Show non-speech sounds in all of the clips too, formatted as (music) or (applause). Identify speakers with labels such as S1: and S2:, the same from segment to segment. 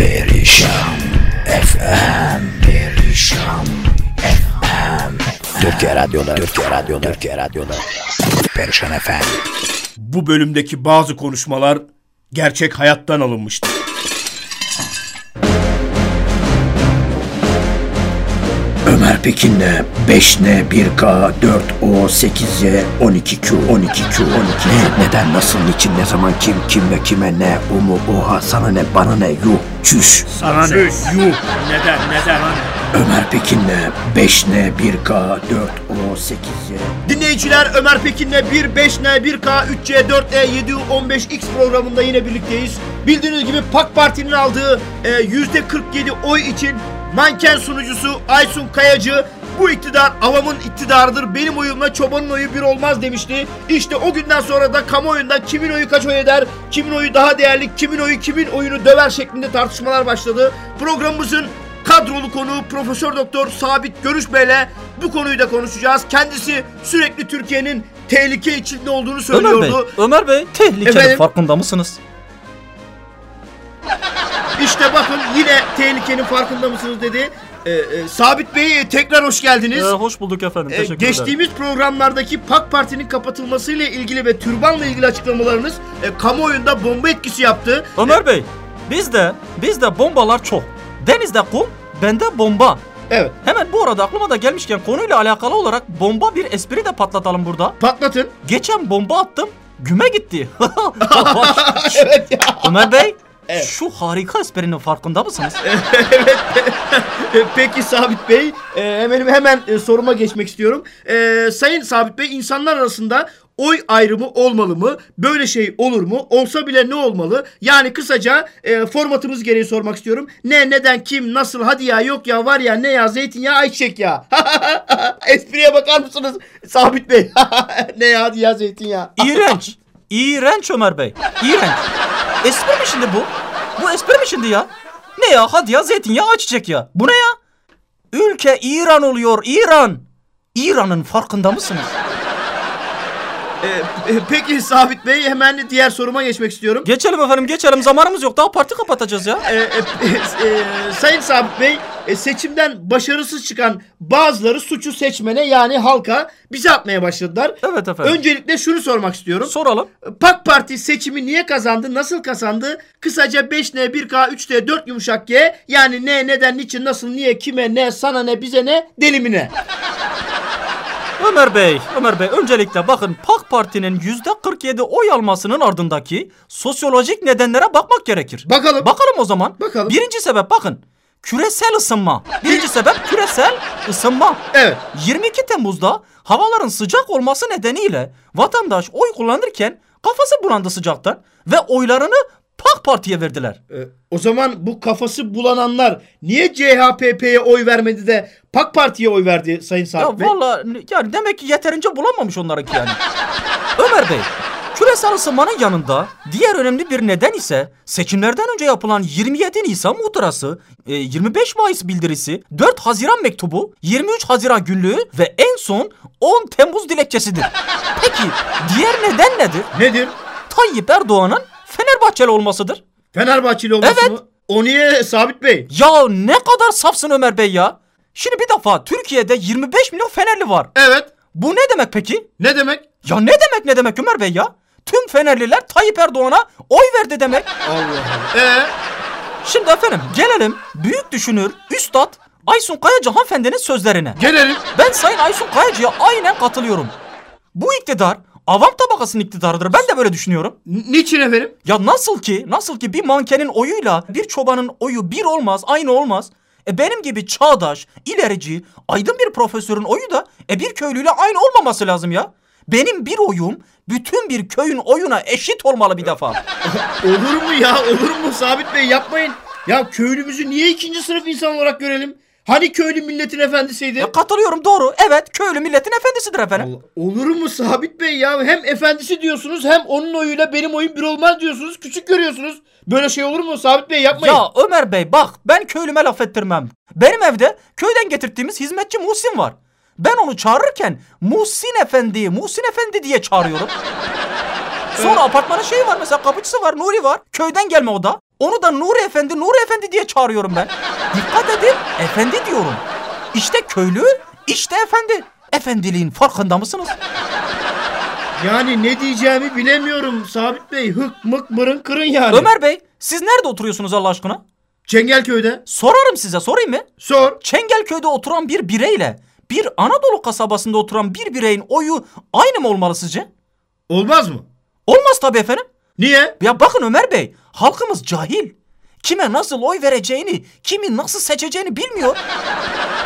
S1: Perişan FM Perişan FM Türkiye Radyo'da Türkiye Radyo'da Türkiye Radyo'da. Perişan FM
S2: Bu bölümdeki bazı konuşmalar gerçek hayattan alınmıştır.
S1: Pekin'le 5N 1K 4O 8Y 12Q 12Q 12 Ne, neden nasıl niçin ne zaman kim kim ve kime ne o mu oha sana ne bana ne yuh çüş
S2: Sana ne? Yuh. Neden? Neden?
S1: Ömer Pekin'le 5N 1K 4O 8Y
S2: Dinleyiciler Ömer Pekin'le 1, 5N, 1K, 3C, 4E, 7, 15X programında yine birlikteyiz. Bildiğiniz gibi PAK Parti'nin aldığı e, %47 oy için manken sunucusu Aysun Kayacı bu iktidar avamın iktidarıdır. Benim oyumla çobanın oyu bir olmaz demişti. İşte o günden sonra da kamuoyunda kimin oyu kaç oy eder, kimin oyu daha değerli, kimin oyu kimin oyunu döver şeklinde tartışmalar başladı. Programımızın kadrolu konuğu Profesör Doktor Sabit Görüş Bey'le bu konuyu da konuşacağız. Kendisi sürekli Türkiye'nin tehlike içinde olduğunu
S3: Ömer
S2: söylüyordu.
S3: Bey, Ömer Bey tehlikenin
S2: Efendim?
S3: farkında mısınız?
S2: İşte bakın yine tehlikenin farkında mısınız dedi. Ee, e, Sabit Bey tekrar hoş geldiniz.
S3: Ee, hoş bulduk efendim.
S2: Ee,
S3: Teşekkür ederim.
S2: geçtiğimiz programlardaki PAK Parti'nin kapatılmasıyla ilgili ve türbanla ilgili açıklamalarınız e, kamuoyunda bomba etkisi yaptı.
S3: Ömer Bey, bizde bizde bombalar çok. Denizde kum, bende bomba.
S2: Evet
S3: Hemen bu arada aklıma da gelmişken konuyla alakalı olarak bomba bir espri de patlatalım burada.
S2: patlatın.
S3: Geçen bomba attım, güme gitti. (laughs) (laughs)
S2: evet ya.
S3: Ömer Bey, şu harika esprinin farkında mısınız? (laughs)
S2: E, (laughs) Peki Sabit Bey, e, hemen hemen soruma geçmek istiyorum. E, Sayın Sabit Bey, insanlar arasında oy ayrımı olmalı mı? Böyle şey olur mu? Olsa bile ne olmalı? Yani kısaca e, formatımız gereği sormak istiyorum. Ne, neden, kim, nasıl, hadi ya, yok ya, var ya, ne ya, zeytinyağı, ayçiçek ya. (laughs) Espriye bakar mısınız Sabit Bey? ne ya, hadi ya, zeytinyağı.
S3: İğrenç. İğrenç Ömer Bey. İğrenç. Espri mi şimdi bu? Bu espri mi şimdi ya? Ne ya? Hadi ya zeytinyağı açacak ya. Bu ne ya? Ülke İran oluyor. İran. İran'ın farkında mısınız?
S2: E, e, peki Sabit Bey, hemen diğer soruma geçmek istiyorum.
S3: Geçelim efendim geçelim. Zamanımız yok. Daha parti kapatacağız ya.
S2: e, e, e, Sayın Sabit Bey e, seçimden başarısız çıkan bazıları suçu seçmene yani halka bize atmaya başladılar.
S3: Evet efendim.
S2: Öncelikle şunu sormak istiyorum.
S3: Soralım.
S2: PAK Parti seçimi niye kazandı? Nasıl kazandı? Kısaca 5N, 1K, 3D, 4 yumuşak G. Yani ne, neden, niçin, nasıl, niye, kime, ne, sana ne, bize ne, delimine.
S3: Ömer Bey, Ömer Bey öncelikle bakın PAK Parti'nin yüzde 47 oy almasının ardındaki sosyolojik nedenlere bakmak gerekir.
S2: Bakalım.
S3: Bakalım o zaman.
S2: Bakalım.
S3: Birinci sebep bakın. Küresel ısınma. Birinci sebep küresel ısınma.
S2: Evet.
S3: 22 Temmuz'da havaların sıcak olması nedeniyle vatandaş oy kullanırken kafası bulandı sıcaktan ve oylarını PAK Parti'ye verdiler.
S2: E, o zaman bu kafası bulananlar niye CHP'ye oy vermedi de PAK Parti'ye oy verdi Sayın
S3: Ya
S2: Sabit Bey?
S3: valla yani demek ki yeterince bulamamış onlarınki yani. (laughs) Ömer Bey, küresel ısınmanın yanında diğer önemli bir neden ise seçimlerden önce yapılan 27 Nisan muhtırası, e, 25 Mayıs bildirisi, 4 Haziran mektubu, 23 Haziran günlüğü ve en son 10 Temmuz dilekçesidir. Peki diğer neden nedir?
S2: Nedir?
S3: Tayyip Erdoğan'ın Fenerbahçeli olmasıdır.
S2: Fenerbahçeli olması
S3: Evet.
S2: mı? O niye Sabit Bey?
S3: Ya ne kadar safsın Ömer Bey ya. Şimdi bir defa Türkiye'de 25 milyon Fenerli var.
S2: Evet.
S3: Bu ne demek peki?
S2: Ne demek?
S3: Ya ne demek ne demek Ömer Bey ya? Tüm Fenerliler Tayyip Erdoğan'a oy verdi demek. (laughs)
S2: Ee,
S3: Şimdi efendim gelelim büyük düşünür, üstad Aysun Kayacı hanımefendinin sözlerine.
S2: gelelim.
S3: Ben Sayın Aysun Kayacı'ya aynen katılıyorum. Bu iktidar avam tabakasının iktidarıdır. Ben de böyle düşünüyorum.
S2: N- niçin efendim?
S3: Ya nasıl ki, nasıl ki bir mankenin oyuyla bir çobanın oyu bir olmaz, aynı olmaz. E benim gibi çağdaş, ilerici, aydın bir profesörün oyu da e bir köylüyle aynı olmaması lazım ya. Benim bir oyum bütün bir köyün oyuna eşit olmalı bir defa. (laughs)
S2: Olur mu ya? Olur mu Sabit Bey? Yapmayın. Ya köylümüzü niye ikinci sınıf insan olarak görelim? Hani köylü milletin efendisiydi?
S3: Ya katılıyorum doğru. Evet köylü milletin efendisidir efendim.
S2: Allah- Olur mu Sabit Bey ya? Hem efendisi diyorsunuz hem onun oyuyla benim oyum bir olmaz diyorsunuz. Küçük görüyorsunuz. Böyle şey olur mu Sabit Bey yapmayın.
S3: Ya Ömer Bey bak ben köylüme laf ettirmem. Benim evde köyden getirdiğimiz hizmetçi Muhsin var. Ben onu çağırırken Muhsin Efendi, Muhsin Efendi diye çağırıyorum. (laughs) Sonra apartmanın şeyi var mesela kapıcısı var Nuri var. Köyden gelme o da. Onu da Nuri Efendi, Nuri Efendi diye çağırıyorum ben. Dikkat edin, efendi diyorum. İşte köylü, işte efendi. Efendiliğin farkında mısınız?
S2: Yani ne diyeceğimi bilemiyorum Sabit Bey. Hık mık mırın kırın yani.
S3: Ömer Bey, siz nerede oturuyorsunuz Allah aşkına?
S2: Çengelköy'de.
S3: Sorarım size, sorayım mı?
S2: Sor.
S3: Çengelköy'de oturan bir bireyle bir Anadolu kasabasında oturan bir bireyin oyu aynı mı olmalı sizce?
S2: Olmaz mı?
S3: Olmaz tabii efendim.
S2: Niye?
S3: Ya bakın Ömer Bey, halkımız cahil. Kime nasıl oy vereceğini, kimi nasıl seçeceğini bilmiyor.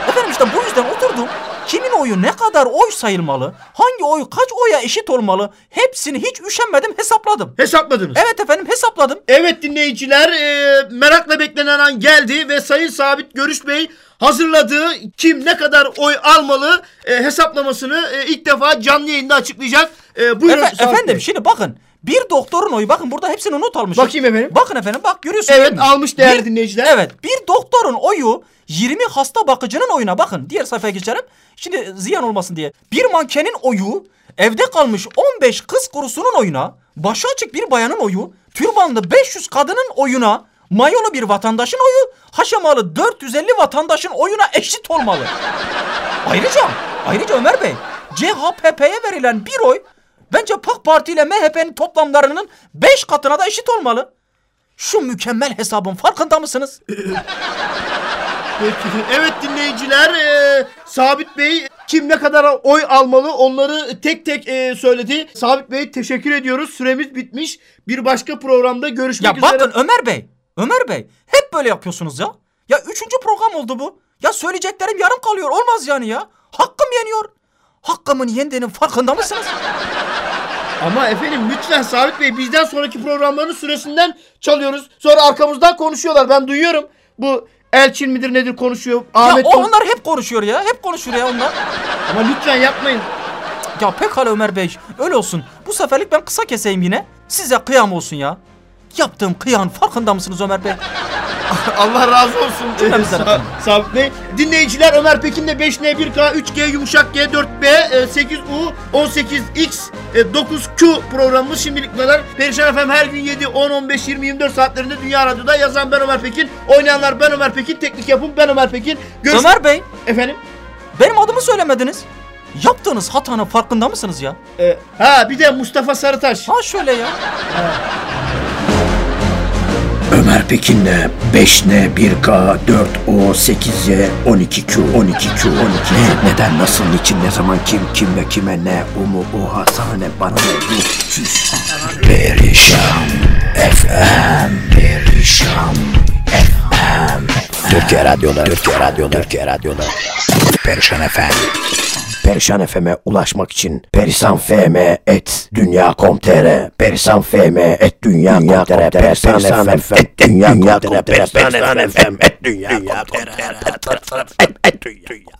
S3: Efendim işte bu yüzden oturdum. Kimin oyu ne kadar oy sayılmalı, hangi oy kaç oya eşit olmalı hepsini hiç üşenmedim hesapladım.
S2: Hesapladınız.
S3: Evet efendim hesapladım.
S2: Evet dinleyiciler e, merakla beklenen an geldi ve Sayın Sabit Görüş Bey hazırladığı kim ne kadar oy almalı e, hesaplamasını e, ilk defa canlı yayında açıklayacak. E, buyurun
S3: Efe-
S2: Sabit
S3: efendim
S2: Bey.
S3: şimdi bakın bir doktorun oyu bakın burada hepsini not almışım.
S2: Bakayım efendim.
S3: Bakın efendim bak görüyorsunuz.
S2: Evet almış değerli
S3: Bir-
S2: dinleyiciler.
S3: Evet bir doktorun oyu 20 hasta bakıcının oyuna bakın. Diğer sayfaya geçerim. Şimdi ziyan olmasın diye. Bir mankenin oyu evde kalmış 15 kız kurusunun oyuna, başı açık bir bayanın oyu, türbanlı 500 kadının oyuna, mayolu bir vatandaşın oyu, haşamalı 450 vatandaşın oyuna eşit olmalı. Ayrıca, ayrıca Ömer Bey, CHP'ye verilen bir oy bence PAK Parti ile MHP'nin toplamlarının 5 katına da eşit olmalı. Şu mükemmel hesabın farkında mısınız? (laughs)
S2: Peki. Evet dinleyiciler e, Sabit Bey kim ne kadar oy almalı onları tek tek e, söyledi. Sabit Bey teşekkür ediyoruz. Süremiz bitmiş. Bir başka programda görüşmek
S3: Ya
S2: üzere.
S3: bakın Ömer Bey, Ömer Bey hep böyle yapıyorsunuz ya. Ya üçüncü program oldu bu. Ya söyleyeceklerim yarım kalıyor. Olmaz yani ya. Hakkım yeniyor. Hakkımın yendiğinin farkında mısınız?
S2: Ama efendim lütfen Sabit Bey bizden sonraki programların süresinden çalıyoruz. Sonra arkamızdan konuşuyorlar. Ben duyuyorum. Bu Elçin midir nedir konuşuyor.
S3: ya
S2: Ahmet
S3: o,
S2: kon-
S3: onlar hep konuşuyor ya. Hep konuşuyor ya onlar.
S2: Ama lütfen yapmayın.
S3: Ya pekala Ömer Bey. Öyle olsun. Bu seferlik ben kısa keseyim yine. Size kıyam olsun ya. Yaptığım kıyan farkında mısınız Ömer Bey? (laughs)
S2: Allah razı olsun.
S3: Cümlemizden
S2: Sa-
S3: efendim.
S2: Sabit Bey. Dinleyiciler Ömer Pekin'de 5N, 1K, 3G, yumuşak G, 4B, e, 8U, 18X, e, 9Q programımız şimdilik kadar. Perişan efendim her gün 7, 10, 15, 20, 24 saatlerinde Dünya Radyo'da yazan ben Ömer Pekin. Oynayanlar ben Ömer Pekin. Teknik yapım ben Ömer Pekin. Görüş...
S3: Ömer Bey,
S2: Efendim?
S3: benim adımı söylemediniz. Yaptığınız hatanın farkında mısınız ya?
S2: E, ha bir de Mustafa Sarıtaş.
S3: Ha şöyle ya.
S1: Ömer Pekin'le 5N, 1K, 4O, 8Y, 12Q, 12Q, 12 Ne, neden, nasıl, niçin, ne zaman, kim, kim ve kime, ne, o mu, oha, sana ne, bana ne, yuh, çüş. Perişan FM, Perişan FM. Türkiye Radyo'da, Türkiye Radyo'da, Türkiye Radyo'da. Perişan FM. Perişan FM'e ulaşmak için Perisan FM et dünya.com.tr Perisan FM et dünya.com.tr Perisan FM et dünya.com.tr Perisan FM et dünya.com.tr et dünya